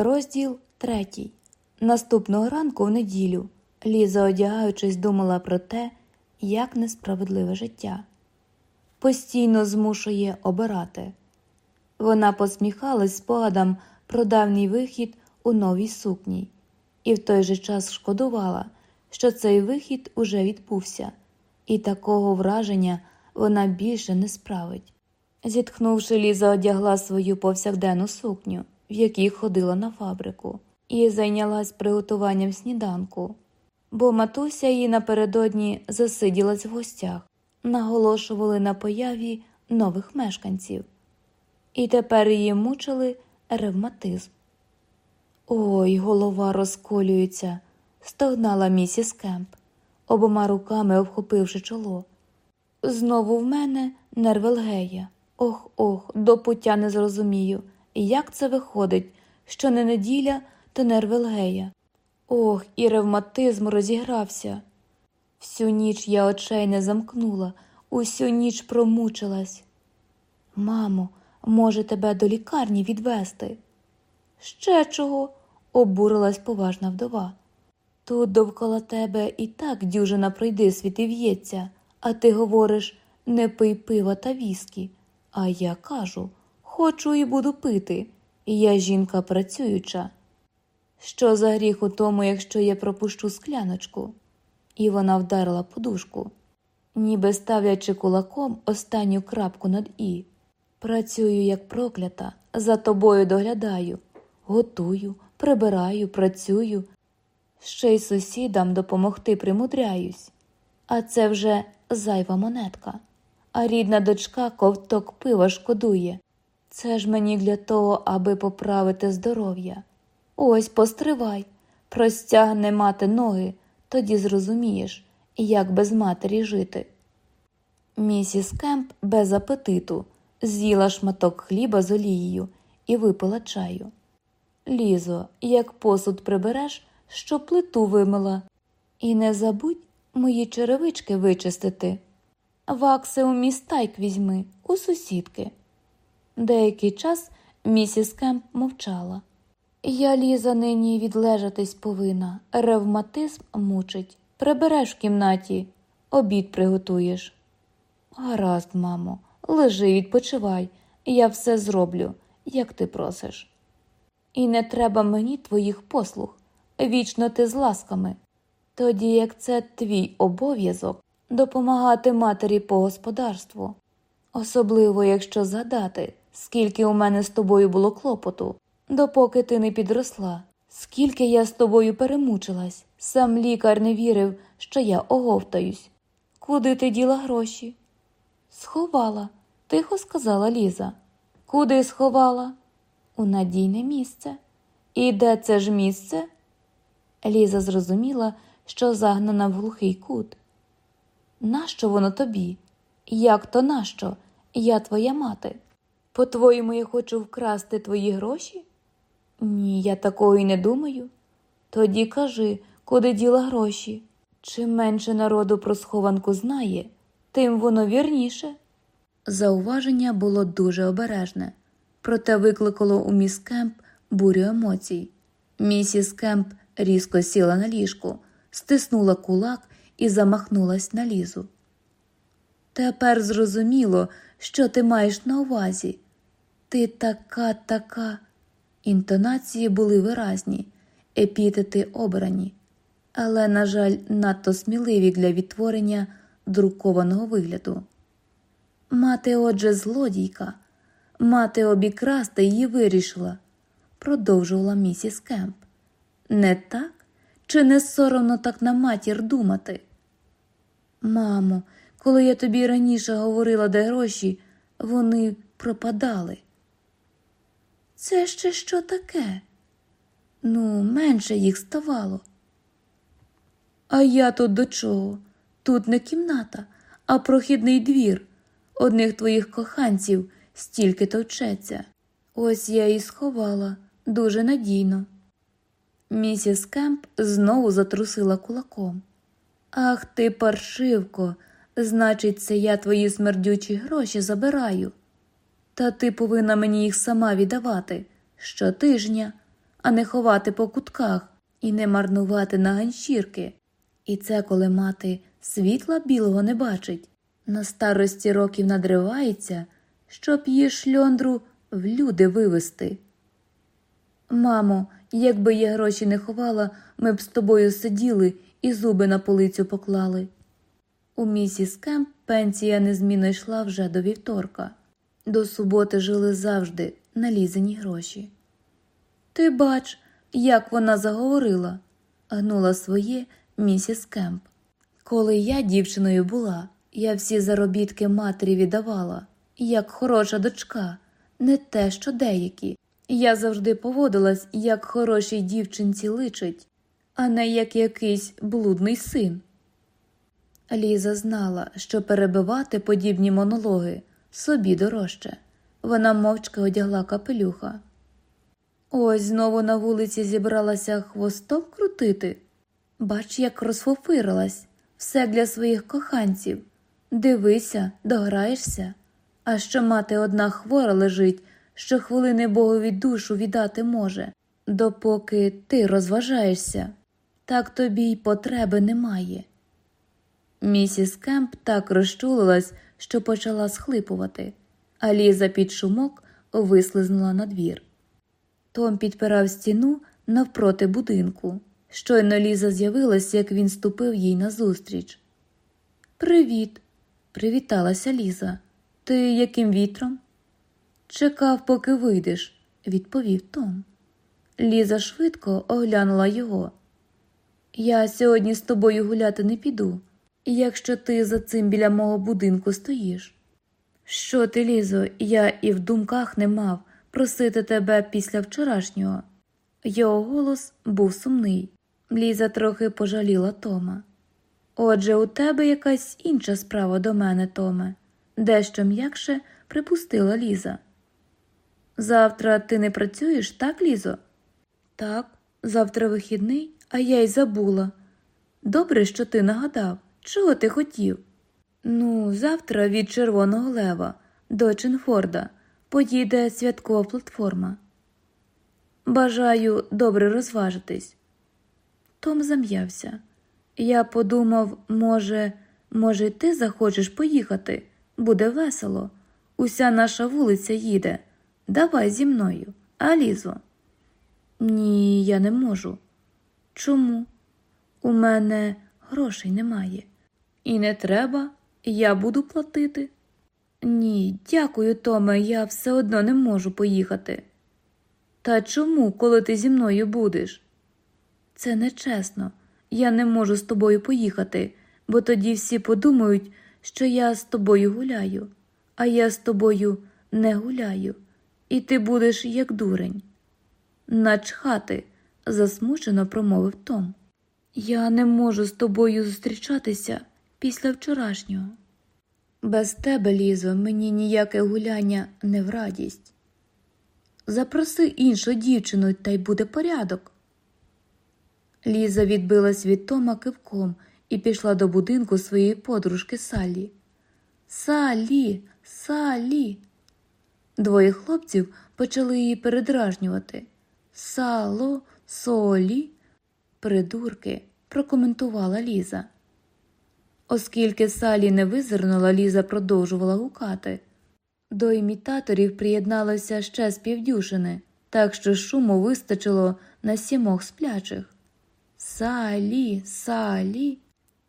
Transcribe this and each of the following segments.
Розділ третій. Наступного ранку в неділю Ліза, одягаючись, думала про те, як несправедливе життя. Постійно змушує обирати. Вона посміхалась спогадам про давній вихід у новій сукні, і в той же час шкодувала, що цей вихід уже відбувся, і такого враження вона більше не справить. Зітхнувши, Ліза одягла свою повсякденну сукню, в якій ходила на фабрику, і зайнялась приготуванням сніданку, бо матуся її напередодні засиділась в гостях, наголошували на появі нових мешканців, і тепер її мучили ревматизм. Ой, голова розколюється, стогнала місіс Кемп, обома руками обхопивши чоло. Знову в мене нервелгея. Ох ох, до пуття не зрозумію. Як це виходить, що не неділя, то нервелгея. Ох, і ревматизм розігрався. Всю ніч я очей не замкнула, усю ніч промучилась. Мамо, може, тебе до лікарні відвести? Ще чого? обурилась поважна вдова. Тут довкола тебе і так дюжина пройди світи в'ється, а ти говориш не пий пива та віскі. А я кажу хочу і буду пити, я жінка працююча. Що за гріх у тому, якщо я пропущу скляночку? І вона вдарила подушку, ніби ставлячи кулаком останню крапку над і. Працюю, як проклята, за тобою доглядаю, готую, прибираю, працюю, ще й сусідам допомогти примудряюсь. А це вже зайва монетка. А рідна дочка ковток пива шкодує. Це ж мені для того, аби поправити здоров'я. Ось постривай, простягне мати ноги, тоді зрозумієш, як без матері жити. Місіс Кемп без апетиту з'їла шматок хліба з олією і випила чаю. Лізо, як посуд прибереш, щоб плиту вимила, і не забудь мої черевички вичистити. Вакси у міс Тайк візьми, у сусідки. Деякий час місіс Кемп мовчала. Я Ліза нині відлежатись повинна, ревматизм мучить. Прибереш в кімнаті, обід приготуєш. Гаразд, мамо, лежи, відпочивай, я все зроблю, як ти просиш. І не треба мені твоїх послуг, вічно ти з ласками. Тоді як це твій обов'язок допомагати матері по господарству, особливо якщо згадати, скільки у мене з тобою було клопоту, допоки ти не підросла, скільки я з тобою перемучилась, сам лікар не вірив, що я оговтаюсь. Куди ти діла гроші? Сховала, тихо сказала Ліза. Куди сховала? У надійне місце. І де це ж місце? Ліза зрозуміла, що загнана в глухий кут. Нащо воно тобі? Як то нащо? Я твоя мати. По-твоєму, я хочу вкрасти твої гроші? Ні, я такого й не думаю. Тоді кажи, куди діла гроші. Чим менше народу про схованку знає, тим воно вірніше. Зауваження було дуже обережне, проте викликало у міс Кемп бурю емоцій. Місіс Кемп різко сіла на ліжку, стиснула кулак і замахнулась на Лізу. Тепер зрозуміло, що ти маєш на увазі. Ти така, така. Інтонації були виразні, епітети обрані, але, на жаль, надто сміливі для відтворення друкованого вигляду. Мати, отже, злодійка, мати обікрасти її вирішила, продовжувала місіс Кемп. Не так? Чи не соромно так на матір думати? Мамо, коли я тобі раніше говорила, де гроші, вони пропадали. Це ще що таке? Ну, менше їх ставало. А я тут до чого? Тут не кімната, а прохідний двір. Одних твоїх коханців стільки товчеться. Ось я і сховала дуже надійно. Місіс Кемп знову затрусила кулаком. Ах ти, паршивко, значить, це я твої смердючі гроші забираю. Та ти повинна мені їх сама віддавати щотижня, а не ховати по кутках і не марнувати на ганчірки. І це коли мати світла білого не бачить, на старості років надривається, щоб її шльондру в люди вивести. Мамо, якби я гроші не ховала, ми б з тобою сиділи і зуби на полицю поклали. У місіс Кемп пенсія незмінно йшла вже до вівторка. До суботи жили завжди на Лізині гроші. Ти бач, як вона заговорила, гнула своє місіс Кемп. Коли я дівчиною була, я всі заробітки матері віддавала, як хороша дочка, не те, що деякі. Я завжди поводилась, як хорошій дівчинці личить, а не як якийсь блудний син. Ліза знала, що перебивати подібні монологи собі дорожче. Вона мовчки одягла капелюха. Ось знову на вулиці зібралася хвостом крутити. Бач, як розфофирилась, все для своїх коханців. Дивися, дограєшся. А що мати одна хвора лежить, щохвилини Богові душу віддати може, допоки ти розважаєшся, так тобі й потреби немає. Місіс Кемп так розчулилась, що почала схлипувати, а Ліза під шумок вислизнула на двір. Том підпирав стіну навпроти будинку. Щойно Ліза з'явилась, як він ступив їй назустріч. Привіт, привіталася Ліза. Ти яким вітром? Чекав, поки вийдеш, відповів Том. Ліза швидко оглянула його. Я сьогодні з тобою гуляти не піду, якщо ти за цим біля мого будинку стоїш. Що ти, Лізо, я і в думках не мав просити тебе після вчорашнього. Його голос був сумний. Ліза трохи пожаліла Тома. Отже, у тебе якась інша справа до мене, Томе, дещо м'якше припустила Ліза. Завтра ти не працюєш, так, Лізо? Так, завтра вихідний, а я й забула. Добре, що ти нагадав, чого ти хотів? Ну, завтра від Червоного Лева до Ченфорда поїде святкова платформа. Бажаю добре розважитись. Том зам'явся. Я подумав, може, може, ти захочеш поїхати? Буде весело. Уся наша вулиця їде. Давай зі мною, Алізо. Ні, я не можу. Чому? У мене грошей немає. І не треба, я буду платити. Ні, дякую, Томе, я все одно не можу поїхати. Та чому, коли ти зі мною будеш? Це нечесно. Я не можу з тобою поїхати, бо тоді всі подумають, що я з тобою гуляю, а я з тобою не гуляю, і ти будеш як дурень. Начхати, засмучено промовив Том. Я не можу з тобою зустрічатися після вчорашнього. Без тебе, Лізо, мені ніяке гуляння не в радість. Запроси іншу дівчину, та й буде порядок. Ліза відбилась від Тома кивком і пішла до будинку своєї подружки Салі. Салі, Салі. Двоє хлопців почали її передражнювати. Сало, солі, придурки, прокоментувала Ліза. Оскільки Салі не визирнула, Ліза продовжувала гукати. До імітаторів приєдналося ще з півдюшини, так що шуму вистачило на сімох сплячих. Салі, салі.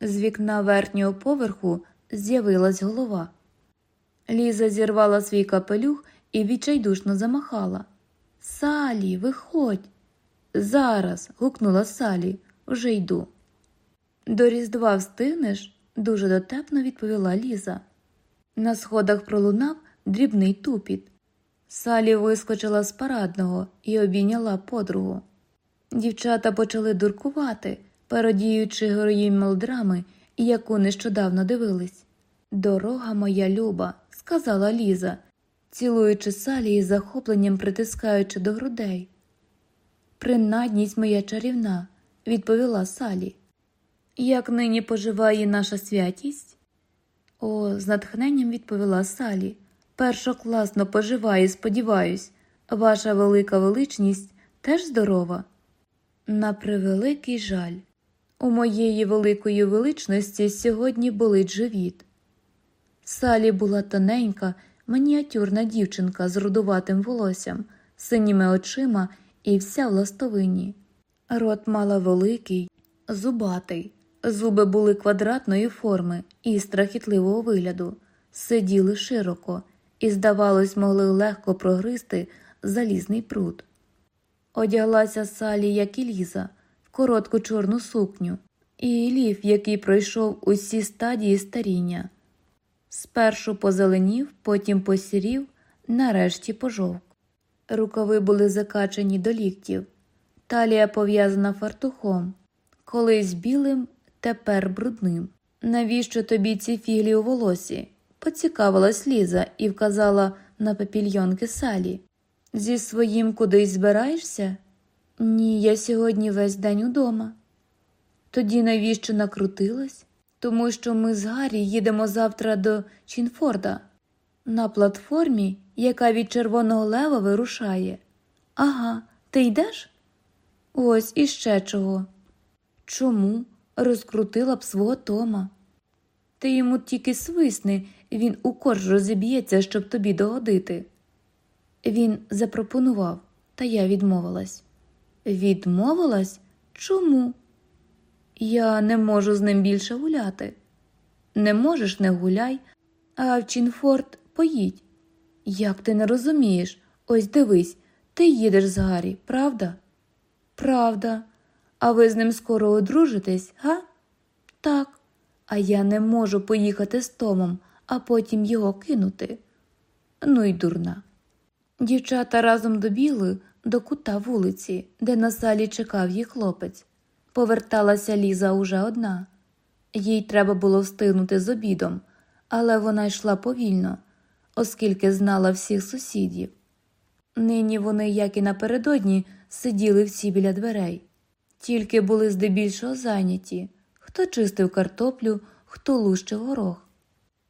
З вікна верхнього поверху з'явилась голова. Ліза зірвала свій капелюх і відчайдушно замахала. Салі, виходь. Зараз. гукнула Салі, вже йду. До Різдва встигнеш? Дуже дотепно відповіла Ліза. На сходах пролунав дрібний тупіт. Салі вискочила з парадного і обійняла подругу. Дівчата почали дуркувати, пародіючи героїнь мелодрами, яку нещодавно дивились. Дорога моя люба, сказала Ліза, цілуючи Салі і захопленням притискаючи до грудей. Принадність моя чарівна, відповіла Салі. Як нині поживає наша святість? О, з натхненням відповіла Салі. Першокласно поживає, сподіваюсь, ваша велика величність теж здорова? На превеликий жаль, у моєї великої величності сьогодні болить живіт. Салі була тоненька, мініатюрна дівчинка з рудуватим волоссям, синіми очима і вся в ластовині. Рот мала великий, зубатий, зуби були квадратної форми і страхітливого вигляду, сиділи широко і, здавалось, могли легко прогризти залізний пруд. Одяглася Салі, як і Ліза, в коротку чорну сукню, і лів, який пройшов усі стадії старіння. Спершу позеленів, потім посірів, нарешті пожовк. Рукави були закачані до ліктів, талія пов'язана фартухом, колись білим, тепер брудним. Навіщо тобі ці фіглі у волосі? поцікавилась Ліза і вказала на папільйонки Салі. Зі своїм кудись збираєшся? Ні, я сьогодні весь день удома. Тоді навіщо накрутилась? Тому що ми з Гаррі їдемо завтра до Чінфорда на платформі, яка від Червоного Лева вирушає. Ага, ти йдеш? Ось іще чого. Чому? Розкрутила б свого Тома. Ти йому тільки свисни, він у корж розіб'ється, щоб тобі догодити. Він запропонував, та я відмовилась. Відмовилась? Чому? Я не можу з ним більше гуляти. Не можеш, не гуляй, а в Чінфорд поїдь. Як ти не розумієш? Ось дивись, ти їдеш з Гаррі, правда? Правда. А ви з ним скоро одружитесь, га? Так. А я не можу поїхати з Томом, а потім його кинути. Ну й дурна. Дівчата разом добігли до кута вулиці, де на салі чекав їх хлопець. Поверталася Ліза уже одна. Їй треба було встигнути з обідом, але вона йшла повільно, оскільки знала всіх сусідів. Нині вони, як і напередодні, сиділи всі біля дверей, тільки були здебільшого зайняті хто чистив картоплю, хто лущив горох.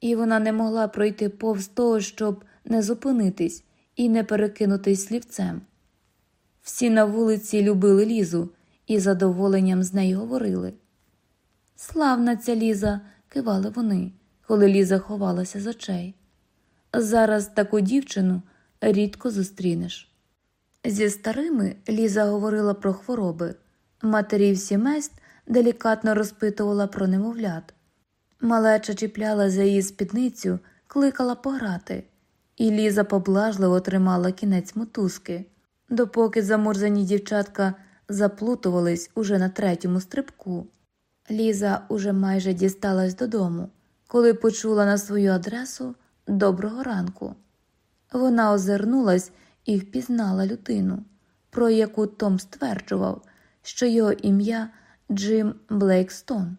І вона не могла пройти повз того, щоб не зупинитись і не перекинутись слівцем. Всі на вулиці любили Лізу і задоволенням з нею говорили. Славна ця Ліза, кивали вони, коли Ліза ховалася з очей. Зараз таку дівчину рідко зустрінеш. Зі старими Ліза говорила про хвороби, матерів сімейств делікатно розпитувала про немовлят. Малеча чіпляла за її спідницю, кликала пограти, і Ліза поблажливо тримала кінець мотузки, допоки замурзані дівчатка заплутувались уже на третьому стрибку. Ліза уже майже дісталась додому, коли почула на свою адресу доброго ранку. Вона озирнулась і впізнала людину, про яку Том стверджував, що його ім'я Джим Блейкстон.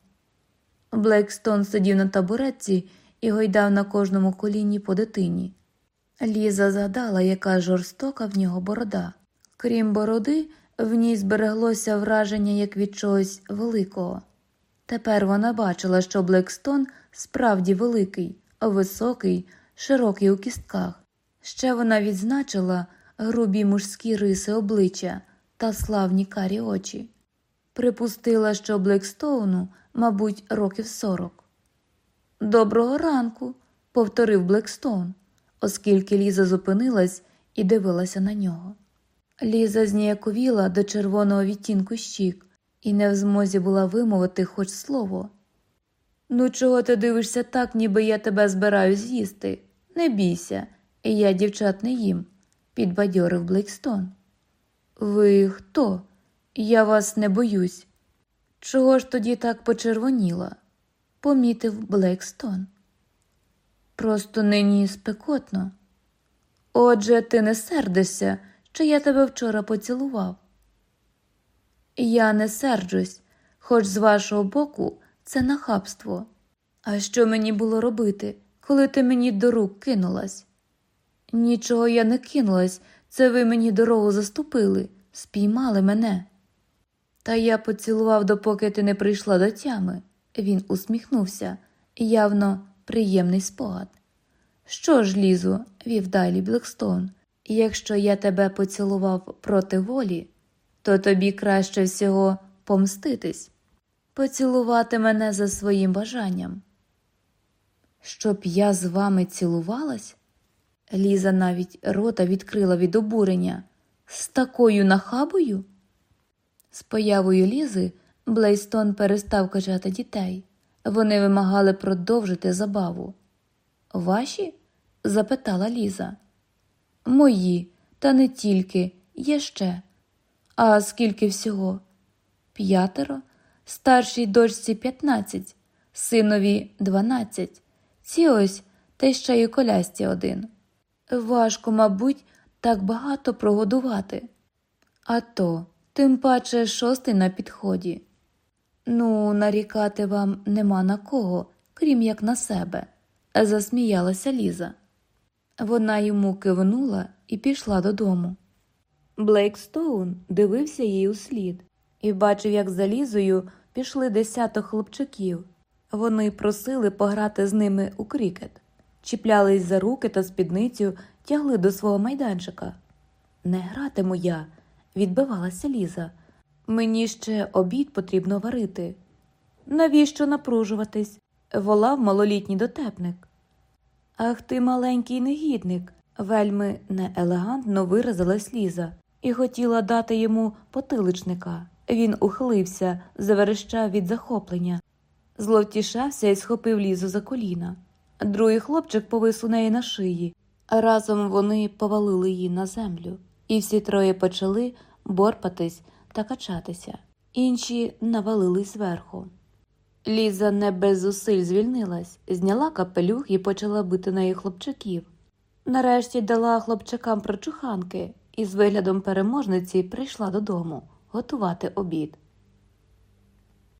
Блейкстон сидів на табуретці і гойдав на кожному коліні по дитині. Ліза згадала, яка жорстока в нього борода. Крім бороди, в ній збереглося враження як від чогось великого. Тепер вона бачила, що Блекстон справді великий, високий, широкий у кістках. Ще вона відзначила грубі мужські риси обличчя та славні карі очі. Припустила, що Блекстоуну, мабуть, років сорок. Доброго ранку, повторив Блекстоун, оскільки Ліза зупинилась і дивилася на нього. Ліза зніяковіла до червоного відтінку щік і не в змозі була вимовити хоч слово. Ну, чого ти дивишся так, ніби я тебе збираю з'їсти? Не бійся, і я дівчат не їм, підбадьорив Блекстон. Ви хто? Я вас не боюсь. Чого ж тоді так почервоніла? помітив Блекстон. Просто нині спекотно. Отже, ти не сердишся, що я тебе вчора поцілував. Я не серджусь, хоч з вашого боку це нахабство. А що мені було робити, коли ти мені до рук кинулась? Нічого я не кинулась, це ви мені дорогу заступили, спіймали мене. Та я поцілував, допоки ти не прийшла до тями. Він усміхнувся, явно приємний спогад. Що ж, Лізу, вів далі Блекстон, якщо я тебе поцілував проти волі, то тобі краще всього помститись, поцілувати мене за своїм бажанням. Щоб я з вами цілувалась? Ліза навіть рота відкрила від обурення. З такою нахабою? З появою Лізи Блейстон перестав качати дітей. Вони вимагали продовжити забаву. Ваші? запитала Ліза. Мої, та не тільки, є ще. А скільки всього? П'ятеро, старшій дочці п'ятнадцять, синові дванадцять. Ці ось та ще й у колясці один. Важко, мабуть, так багато прогодувати. А то, тим паче шостий на підході. Ну, нарікати вам нема на кого, крім як на себе, засміялася Ліза. Вона йому кивнула і пішла додому. Блейкстоун дивився їй услід і бачив, як за Лізою пішли десяток хлопчиків. Вони просили пограти з ними у крикет, чіплялись за руки та спідницю, тягли до свого майданчика. Не гратиму я, відбивалася Ліза. Мені ще обід потрібно варити. Навіщо напружуватись? волав малолітній дотепник. Ах ти, маленький негідник, вельми неелегантно виразилась Ліза і хотіла дати йому потиличника. Він ухилився, заверещав від захоплення, зловтішався і схопив Лізу за коліна. Другий хлопчик повис у неї на шиї. Разом вони повалили її на землю, і всі троє почали борпатись та качатися. Інші навалились зверху. Ліза не без зусиль звільнилась, зняла капелюх і почала бити нею хлопчаків. Нарешті дала хлопчакам прочуханки і з виглядом переможниці прийшла додому готувати обід.